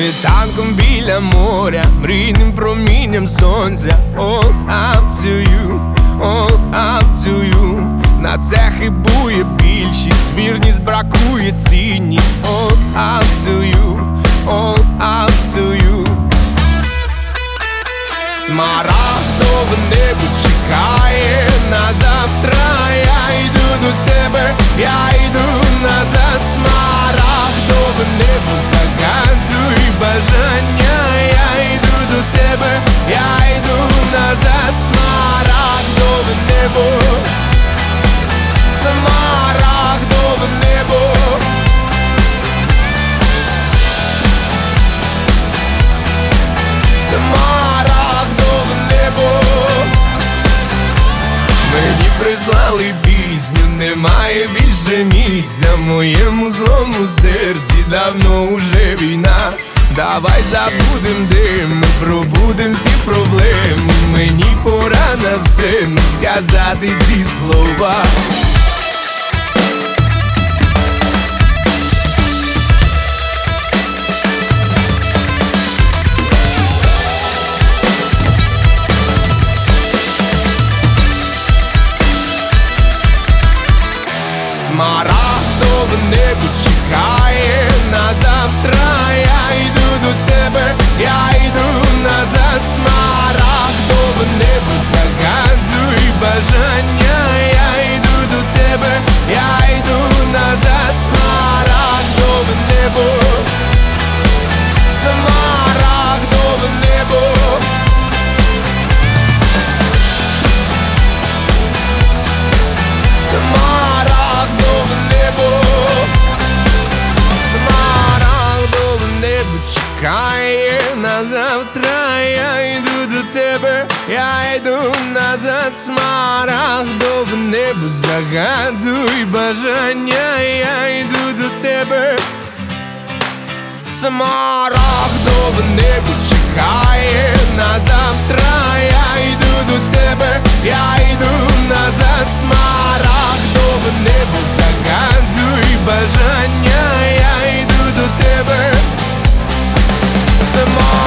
світанком біля моря, мрійним промінням сонця, All up to you, all up to you. На це хибує більшість, вірність бракує цінність All up to you, all up to you. Смарагдове небо Прислали пісню, немає більше місця моєму злому серці. Давно уже війна. Давай забудем дим, пробудем всі проблеми. Мені пора на сцену сказати ці слова Смарагдове небо чекає. На завтра Я йду до тебе, я йду чекає на завтра Я йду до тебе, я йду назад в небо загадуй бажання Я йду до тебе. Смарагдове небо чекає на завтра the on.